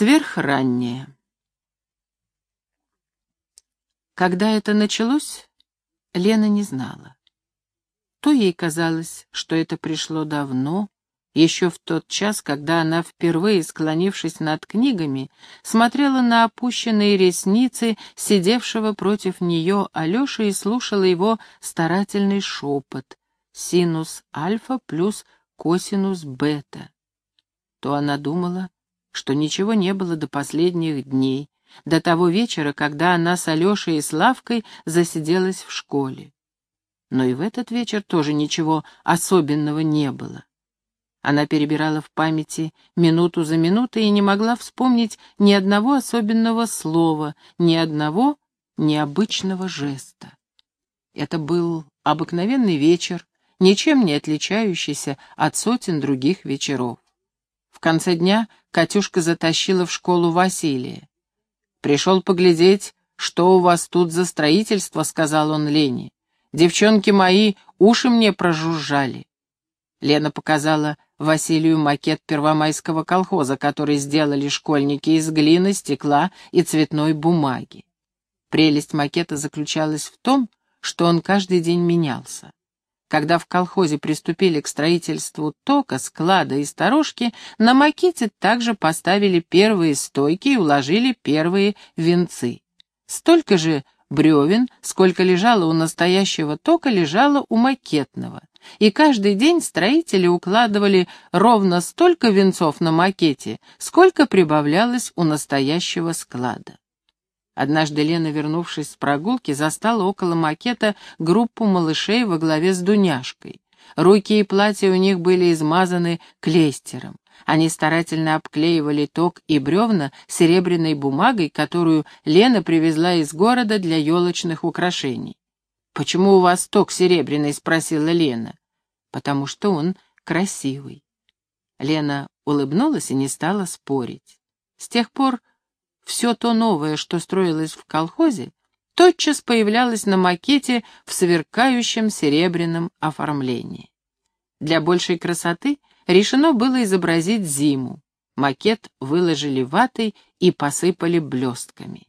Сверхраннее. Когда это началось, Лена не знала. То ей казалось, что это пришло давно, еще в тот час, когда она, впервые склонившись над книгами, смотрела на опущенные ресницы сидевшего против нее Алеши и слушала его старательный шепот «синус альфа плюс косинус бета». То она думала, что ничего не было до последних дней, до того вечера, когда она с Алешей и Славкой засиделась в школе. Но и в этот вечер тоже ничего особенного не было. Она перебирала в памяти минуту за минутой и не могла вспомнить ни одного особенного слова, ни одного необычного жеста. Это был обыкновенный вечер, ничем не отличающийся от сотен других вечеров. В конце дня Катюшка затащила в школу Василия. «Пришел поглядеть, что у вас тут за строительство», — сказал он Лене. «Девчонки мои уши мне прожужжали». Лена показала Василию макет первомайского колхоза, который сделали школьники из глины, стекла и цветной бумаги. Прелесть макета заключалась в том, что он каждый день менялся. Когда в колхозе приступили к строительству тока, склада и сторожки, на макете также поставили первые стойки и уложили первые венцы. Столько же бревен, сколько лежало у настоящего тока, лежало у макетного. И каждый день строители укладывали ровно столько венцов на макете, сколько прибавлялось у настоящего склада. Однажды Лена, вернувшись с прогулки, застала около макета группу малышей во главе с Дуняшкой. Руки и платья у них были измазаны клейстером. Они старательно обклеивали ток и бревна серебряной бумагой, которую Лена привезла из города для елочных украшений. «Почему у вас ток серебряный?» — спросила Лена. «Потому что он красивый». Лена улыбнулась и не стала спорить. С тех пор все то новое, что строилось в колхозе, тотчас появлялось на макете в сверкающем серебряном оформлении. Для большей красоты решено было изобразить зиму. Макет выложили ватой и посыпали блестками.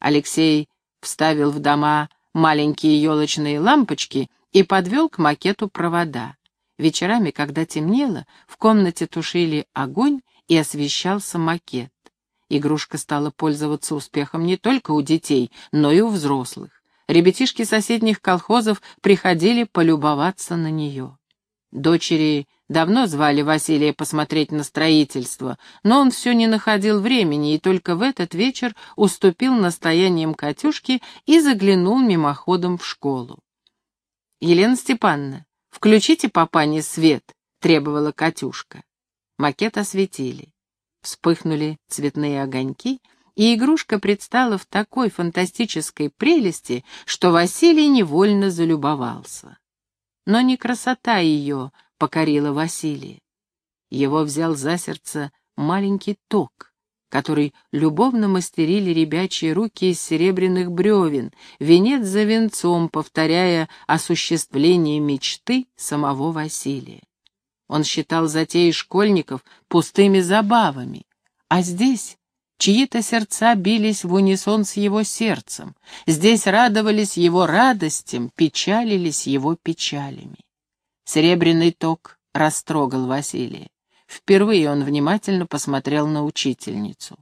Алексей вставил в дома маленькие елочные лампочки и подвел к макету провода. Вечерами, когда темнело, в комнате тушили огонь и освещался макет. Игрушка стала пользоваться успехом не только у детей, но и у взрослых. Ребятишки соседних колхозов приходили полюбоваться на нее. Дочери давно звали Василия посмотреть на строительство, но он все не находил времени и только в этот вечер уступил настояниям Катюшки и заглянул мимоходом в школу. «Елена Степановна, включите папане свет», — требовала Катюшка. Макет осветили. Вспыхнули цветные огоньки, и игрушка предстала в такой фантастической прелести, что Василий невольно залюбовался. Но не красота ее покорила Василия. Его взял за сердце маленький ток, который любовно мастерили ребячьи руки из серебряных бревен, венец за венцом, повторяя осуществление мечты самого Василия. Он считал затеи школьников пустыми забавами, а здесь чьи-то сердца бились в унисон с его сердцем, здесь радовались его радостям, печалились его печалями. Серебряный ток растрогал Василия. Впервые он внимательно посмотрел на учительницу.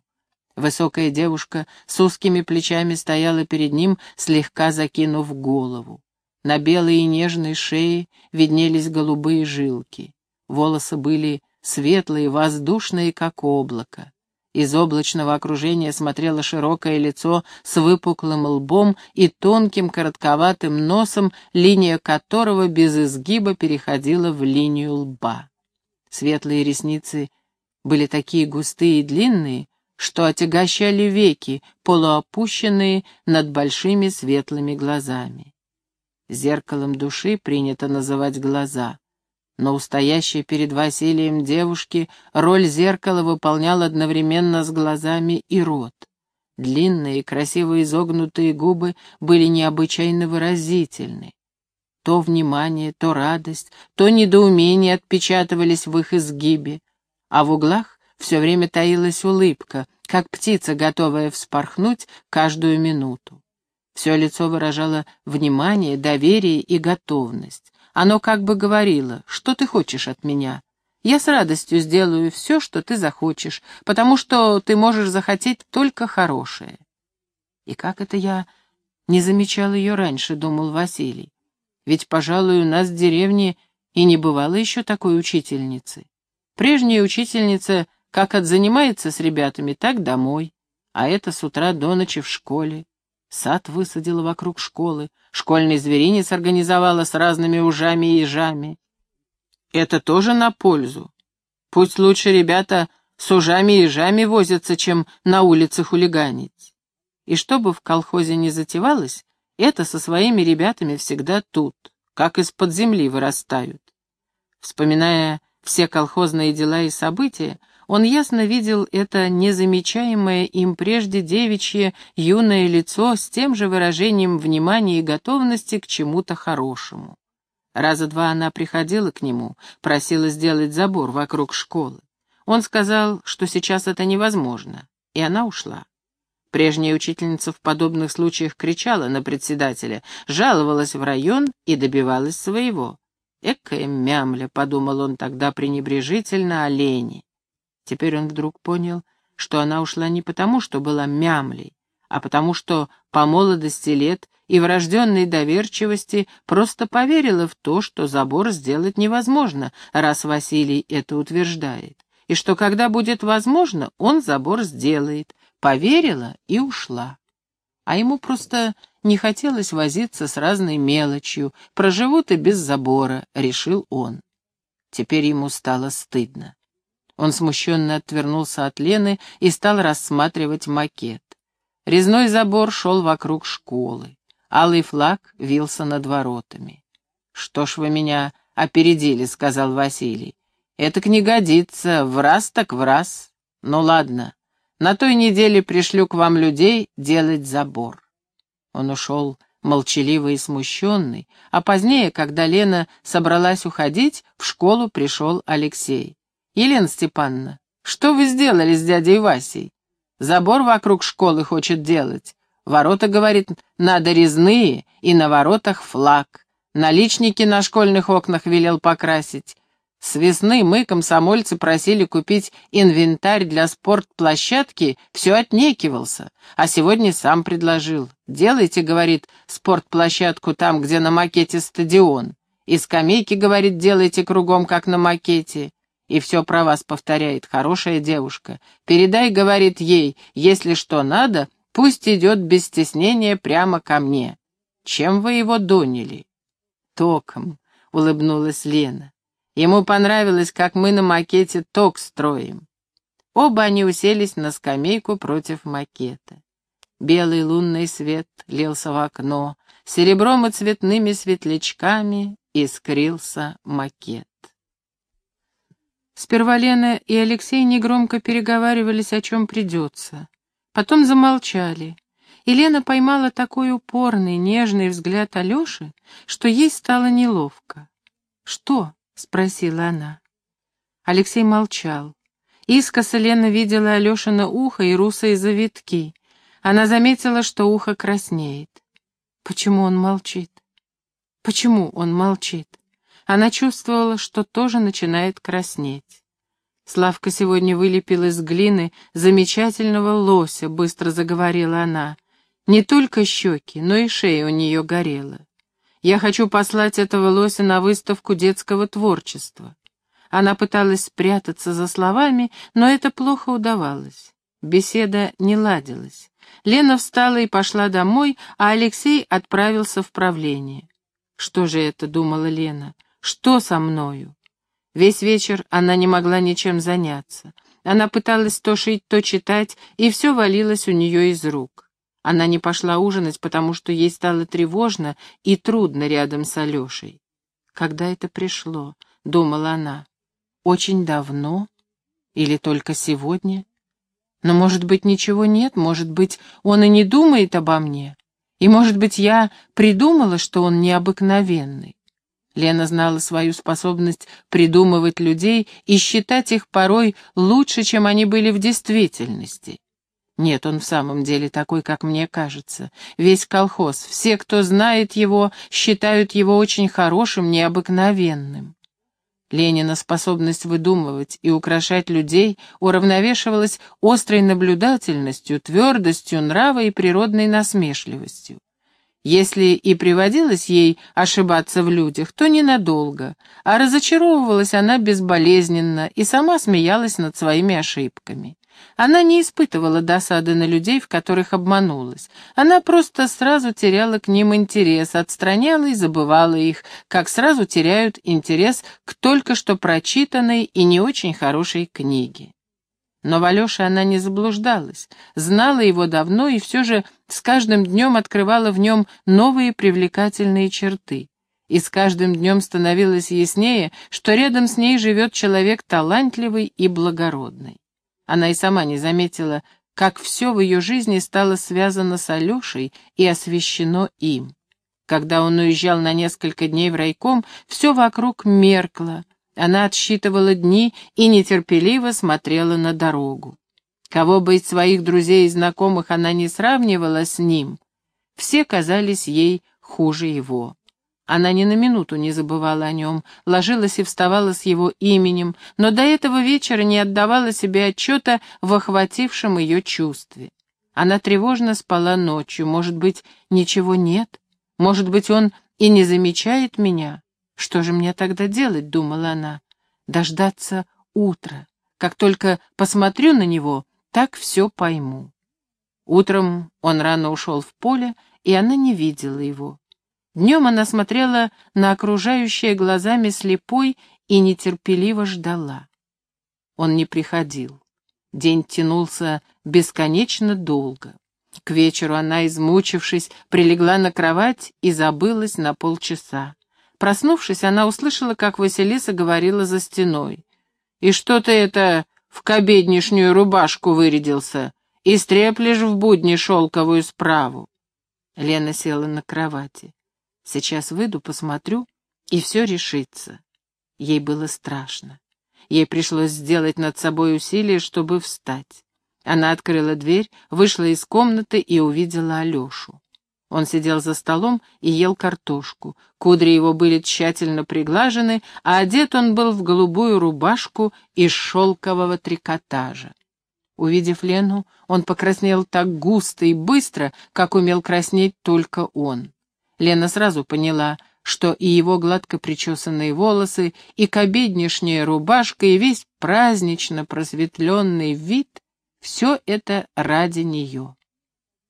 Высокая девушка с узкими плечами стояла перед ним, слегка закинув голову. На белой и нежной шее виднелись голубые жилки. Волосы были светлые, воздушные, как облако. Из облачного окружения смотрело широкое лицо с выпуклым лбом и тонким коротковатым носом, линия которого без изгиба переходила в линию лба. Светлые ресницы были такие густые и длинные, что отягощали веки, полуопущенные над большими светлыми глазами. Зеркалом души принято называть глаза. Но у перед Василием девушки роль зеркала выполнял одновременно с глазами и рот. Длинные, красиво изогнутые губы были необычайно выразительны. То внимание, то радость, то недоумение отпечатывались в их изгибе, а в углах все время таилась улыбка, как птица, готовая вспорхнуть каждую минуту. Все лицо выражало внимание, доверие и готовность. Оно как бы говорило, что ты хочешь от меня. Я с радостью сделаю все, что ты захочешь, потому что ты можешь захотеть только хорошее. И как это я не замечал ее раньше, думал Василий. Ведь, пожалуй, у нас в деревне и не бывало еще такой учительницы. Прежняя учительница как отзанимается с ребятами, так домой, а это с утра до ночи в школе. Сад высадила вокруг школы, школьный зверинец организовала с разными ужами и ежами. Это тоже на пользу. Пусть лучше ребята с ужами и ежами возятся, чем на улице хулиганить. И чтобы в колхозе не затевалось, это со своими ребятами всегда тут, как из-под земли вырастают. Вспоминая все колхозные дела и события, он ясно видел это незамечаемое им прежде девичье юное лицо с тем же выражением внимания и готовности к чему-то хорошему. Раза два она приходила к нему, просила сделать забор вокруг школы. Он сказал, что сейчас это невозможно, и она ушла. Прежняя учительница в подобных случаях кричала на председателя, жаловалась в район и добивалась своего. «Экая мямля», — подумал он тогда пренебрежительно о Лене. Теперь он вдруг понял, что она ушла не потому, что была мямлей, а потому что по молодости лет и врожденной доверчивости просто поверила в то, что забор сделать невозможно, раз Василий это утверждает, и что когда будет возможно, он забор сделает, поверила и ушла. А ему просто не хотелось возиться с разной мелочью, проживут и без забора, решил он. Теперь ему стало стыдно. Он смущенно отвернулся от Лены и стал рассматривать макет. Резной забор шел вокруг школы. Алый флаг вился над воротами. «Что ж вы меня опередили», — сказал Василий. «Это не годится, в раз так в раз. Ну ладно, на той неделе пришлю к вам людей делать забор». Он ушел молчаливый и смущенный, а позднее, когда Лена собралась уходить, в школу пришел Алексей. «Елена Степановна, что вы сделали с дядей Васей? Забор вокруг школы хочет делать. Ворота, говорит, надо резные, и на воротах флаг. Наличники на школьных окнах велел покрасить. С весны мы, комсомольцы, просили купить инвентарь для спортплощадки, все отнекивался, а сегодня сам предложил. «Делайте, — говорит, — спортплощадку там, где на макете стадион. И скамейки, — говорит, — делайте кругом, как на макете. И все про вас повторяет, хорошая девушка. Передай, — говорит ей, — если что надо, пусть идет без стеснения прямо ко мне. Чем вы его доняли?» «Током», — улыбнулась Лена. Ему понравилось, как мы на макете ток строим. Оба они уселись на скамейку против макета. Белый лунный свет лился в окно, серебром и цветными светлячками искрился макет. Сперва Лена и Алексей негромко переговаривались, о чем придется. Потом замолчали, и Лена поймала такой упорный, нежный взгляд Алеши, что ей стало неловко. «Что?» — спросила она. Алексей молчал. Искоса Лена видела Алешина ухо и русые завитки. Она заметила, что ухо краснеет. Почему он молчит? Почему он молчит? Она чувствовала, что тоже начинает краснеть. Славка сегодня вылепил из глины замечательного лося, быстро заговорила она. Не только щеки, но и шея у нее горела. Я хочу послать этого лося на выставку детского творчества. Она пыталась спрятаться за словами, но это плохо удавалось. Беседа не ладилась. Лена встала и пошла домой, а Алексей отправился в правление. «Что же это?» — думала Лена. «Что со мною?» Весь вечер она не могла ничем заняться. Она пыталась то шить, то читать, и все валилось у нее из рук. Она не пошла ужинать, потому что ей стало тревожно и трудно рядом с Алешей. «Когда это пришло?» — думала она. «Очень давно? Или только сегодня? Но, может быть, ничего нет, может быть, он и не думает обо мне, и, может быть, я придумала, что он необыкновенный». Лена знала свою способность придумывать людей и считать их порой лучше, чем они были в действительности. Нет, он в самом деле такой, как мне кажется. Весь колхоз, все, кто знает его, считают его очень хорошим, необыкновенным. Ленина способность выдумывать и украшать людей уравновешивалась острой наблюдательностью, твердостью нрава и природной насмешливостью. Если и приводилось ей ошибаться в людях, то ненадолго, а разочаровывалась она безболезненно и сама смеялась над своими ошибками. Она не испытывала досады на людей, в которых обманулась. Она просто сразу теряла к ним интерес, отстраняла и забывала их, как сразу теряют интерес к только что прочитанной и не очень хорошей книге. Но в Алёше она не заблуждалась, знала его давно и все же с каждым днем открывала в нем новые привлекательные черты. И с каждым днем становилось яснее, что рядом с ней живет человек талантливый и благородный. Она и сама не заметила, как все в ее жизни стало связано с Алешей и освещено им. Когда он уезжал на несколько дней в райком, все вокруг меркло. Она отсчитывала дни и нетерпеливо смотрела на дорогу. Кого бы из своих друзей и знакомых она не сравнивала с ним, все казались ей хуже его. Она ни на минуту не забывала о нем, ложилась и вставала с его именем, но до этого вечера не отдавала себе отчета в охватившем ее чувстве. Она тревожно спала ночью, может быть, ничего нет, может быть, он и не замечает меня. Что же мне тогда делать, думала она, дождаться утра. Как только посмотрю на него, так все пойму. Утром он рано ушел в поле, и она не видела его. Днем она смотрела на окружающее глазами слепой и нетерпеливо ждала. Он не приходил. День тянулся бесконечно долго. К вечеру она, измучившись, прилегла на кровать и забылась на полчаса. Проснувшись, она услышала, как Василиса говорила за стеной. «И что ты это в кобеднишнюю рубашку вырядился? И стреплешь в будни шелковую справу?» Лена села на кровати. Сейчас выйду, посмотрю, и все решится. Ей было страшно. Ей пришлось сделать над собой усилие, чтобы встать. Она открыла дверь, вышла из комнаты и увидела Алешу. Он сидел за столом и ел картошку. Кудри его были тщательно приглажены, а одет он был в голубую рубашку из шелкового трикотажа. Увидев Лену, он покраснел так густо и быстро, как умел краснеть только он. Лена сразу поняла, что и его гладко причесанные волосы, и кобеднишняя рубашка, и весь празднично просветленный вид — все это ради нее.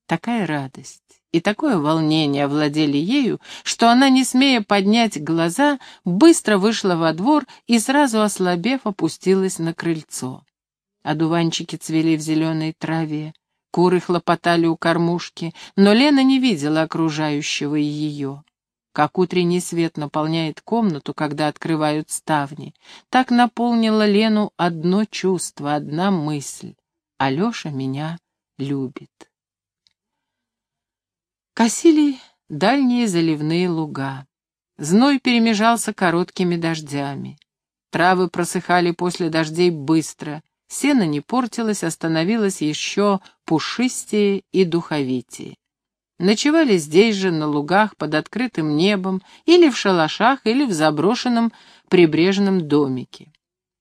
Такая радость и такое волнение овладели ею, что она, не смея поднять глаза, быстро вышла во двор и, сразу ослабев, опустилась на крыльцо. Одуванчики цвели в зеленой траве. Куры хлопотали у кормушки, но Лена не видела окружающего ее. Как утренний свет наполняет комнату, когда открывают ставни, так наполнила Лену одно чувство, одна мысль. Алеша меня любит. Косили дальние заливные луга. Зной перемежался короткими дождями. Травы просыхали после дождей быстро — Сено не портилось, а становилось еще пушистее и духовитее. Ночевали здесь же, на лугах, под открытым небом, или в шалашах, или в заброшенном прибрежном домике.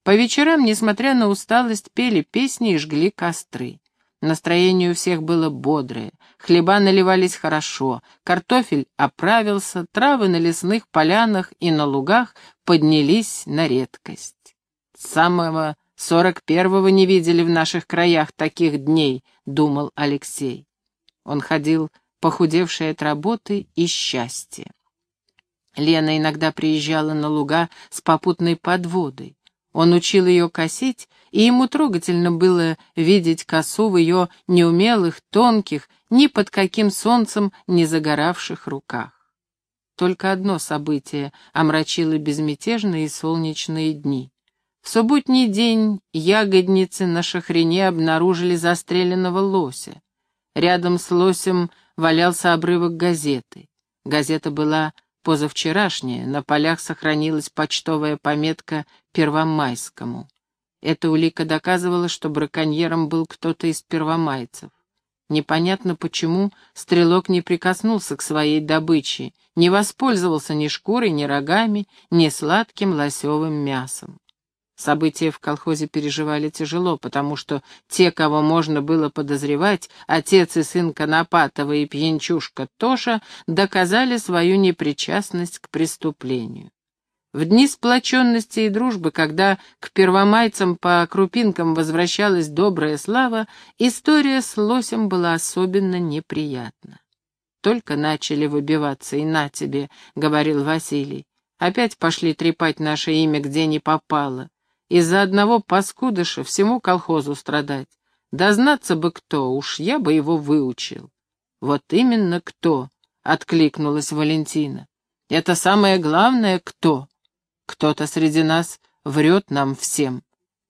По вечерам, несмотря на усталость, пели песни и жгли костры. Настроение у всех было бодрое, хлеба наливались хорошо, картофель оправился, травы на лесных полянах и на лугах поднялись на редкость. Самого Сорок первого не видели в наших краях таких дней, думал Алексей. Он ходил, похудевший от работы и счастья. Лена иногда приезжала на луга с попутной подводой. Он учил ее косить, и ему трогательно было видеть косу в ее неумелых, тонких, ни под каким солнцем не загоравших руках. Только одно событие омрачило безмятежные солнечные дни. В субботний день ягодницы на шахрине обнаружили застреленного лося. Рядом с лосем валялся обрывок газеты. Газета была позавчерашняя, на полях сохранилась почтовая пометка «Первомайскому». Эта улика доказывала, что браконьером был кто-то из первомайцев. Непонятно почему стрелок не прикоснулся к своей добыче, не воспользовался ни шкурой, ни рогами, ни сладким лосевым мясом. События в колхозе переживали тяжело, потому что те, кого можно было подозревать, отец и сын Конопатова и пьянчушка Тоша, доказали свою непричастность к преступлению. В дни сплоченности и дружбы, когда к первомайцам по крупинкам возвращалась добрая слава, история с лосем была особенно неприятна. «Только начали выбиваться, и на тебе», — говорил Василий. «Опять пошли трепать наше имя, где не попало. Из-за одного паскудыша всему колхозу страдать. Дознаться бы кто, уж я бы его выучил». «Вот именно кто», — откликнулась Валентина. «Это самое главное — кто?» Кто-то среди нас врет нам всем.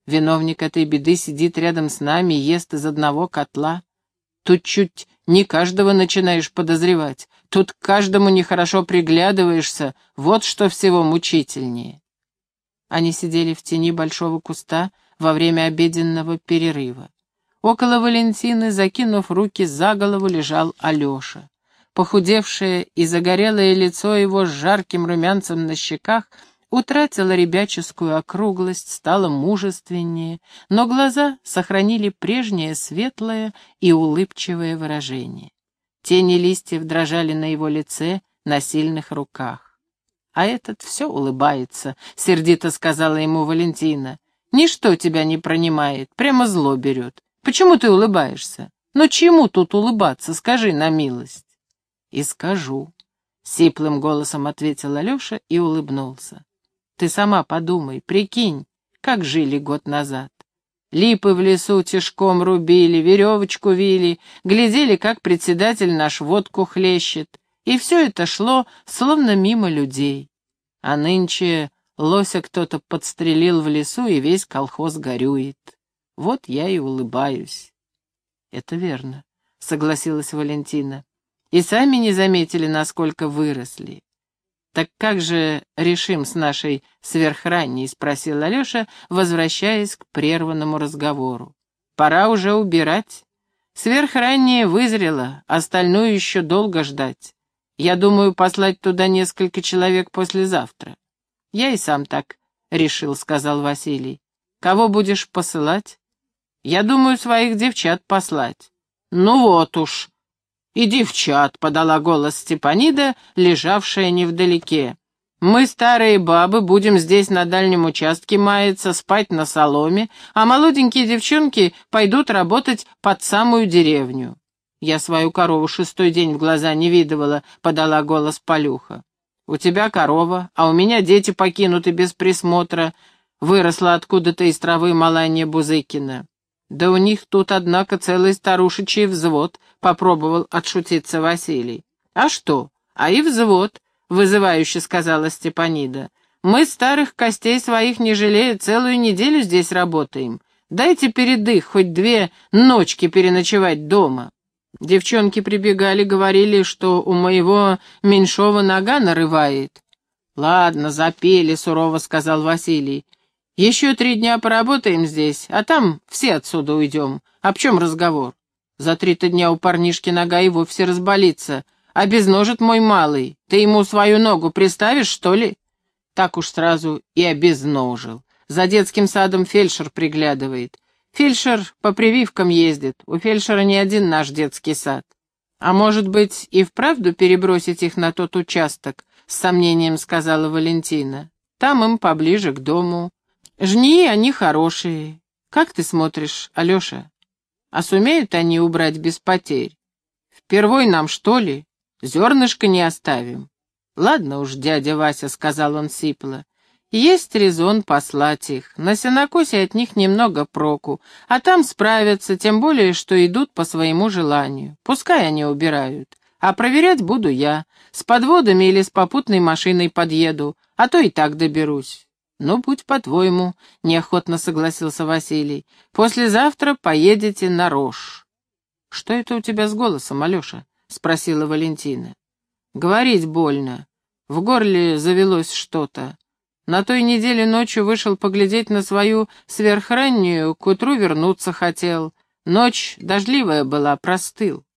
Виновник этой беды сидит рядом с нами и ест из одного котла. Тут чуть не каждого начинаешь подозревать. Тут к каждому нехорошо приглядываешься. Вот что всего мучительнее. Они сидели в тени большого куста во время обеденного перерыва. Около Валентины, закинув руки за голову, лежал Алеша. Похудевшее и загорелое лицо его с жарким румянцем на щеках — утратила ребяческую округлость, стала мужественнее, но глаза сохранили прежнее светлое и улыбчивое выражение. Тени листьев дрожали на его лице, на сильных руках. «А этот все улыбается», — сердито сказала ему Валентина. «Ничто тебя не пронимает, прямо зло берет. Почему ты улыбаешься? Ну чему тут улыбаться, скажи на милость?» «И скажу», — сиплым голосом ответил Алеша и улыбнулся. Ты сама подумай, прикинь, как жили год назад. Липы в лесу тяжком рубили, веревочку вили, глядели, как председатель наш водку хлещет. И все это шло, словно мимо людей. А нынче лося кто-то подстрелил в лесу, и весь колхоз горюет. Вот я и улыбаюсь. Это верно, согласилась Валентина. И сами не заметили, насколько выросли. «Так как же решим с нашей сверхранней?» — спросил Алеша, возвращаясь к прерванному разговору. «Пора уже убирать. Сверхраннее вызрело, остальную еще долго ждать. Я думаю послать туда несколько человек послезавтра». «Я и сам так решил», — сказал Василий. «Кого будешь посылать?» «Я думаю, своих девчат послать». «Ну вот уж», «И девчат», — подала голос Степанида, лежавшая невдалеке. «Мы, старые бабы, будем здесь на дальнем участке маяться, спать на соломе, а молоденькие девчонки пойдут работать под самую деревню». «Я свою корову шестой день в глаза не видывала», — подала голос Полюха. «У тебя корова, а у меня дети покинуты без присмотра», — выросла откуда-то из травы Маланья Бузыкина. «Да у них тут, однако, целый старушечий взвод», — попробовал отшутиться Василий. «А что? А и взвод», — вызывающе сказала Степанида. «Мы старых костей своих не жалея целую неделю здесь работаем. Дайте передых, хоть две ночки переночевать дома». Девчонки прибегали, говорили, что у моего меньшого нога нарывает. «Ладно, запели», — сурово сказал Василий. Еще три дня поработаем здесь, а там все отсюда уйдем. Об чем разговор? За три-то дня у парнишки нога и вовсе разболится. Обезножит мой малый. Ты ему свою ногу приставишь, что ли? Так уж сразу и обезножил. За детским садом фельдшер приглядывает. Фельдшер по прививкам ездит. У фельдшера не один наш детский сад. А может быть, и вправду перебросить их на тот участок, с сомнением сказала Валентина. Там им поближе к дому. Жни, они хорошие. Как ты смотришь, Алеша? А сумеют они убрать без потерь? Впервой нам, что ли? Зернышко не оставим. Ладно уж, дядя Вася, — сказал он сипло. Есть резон послать их. На сенокосе от них немного проку, а там справятся, тем более, что идут по своему желанию. Пускай они убирают. А проверять буду я. С подводами или с попутной машиной подъеду, а то и так доберусь. «Ну, будь по-твоему», — неохотно согласился Василий. «Послезавтра поедете на рожь». «Что это у тебя с голосом, Алеша?» — спросила Валентина. «Говорить больно. В горле завелось что-то. На той неделе ночью вышел поглядеть на свою сверхраннюю, к утру вернуться хотел. Ночь дождливая была, простыл.